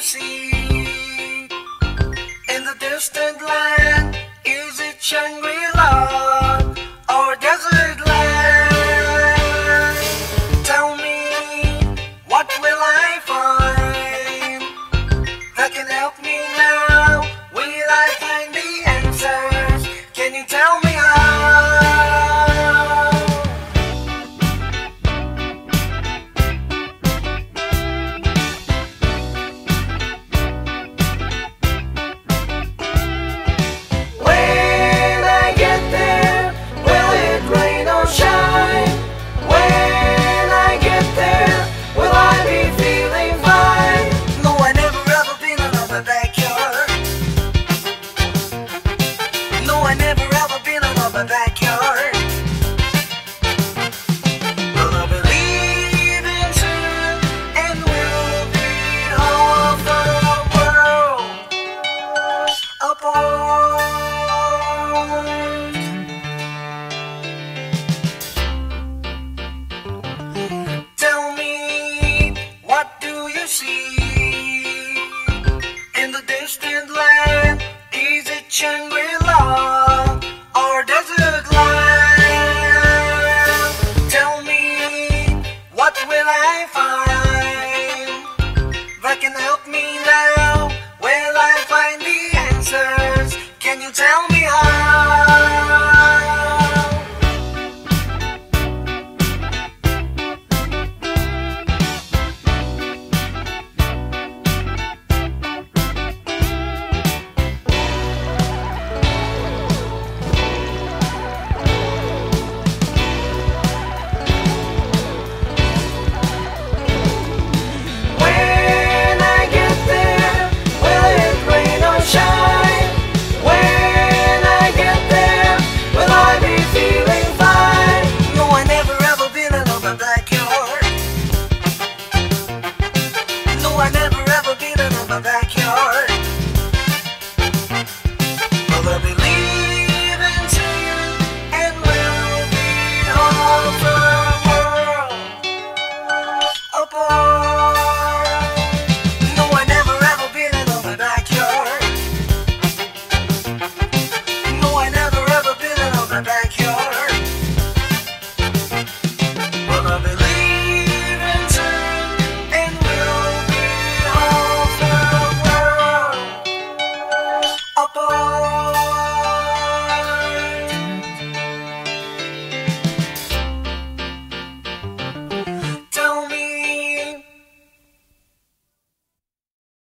see. In the distant land, is it Shangri-La or desert distant land? Is it Shangri-La or desert land? Tell me, what will I find that can help me now? Will I find the answers? Can you tell me how?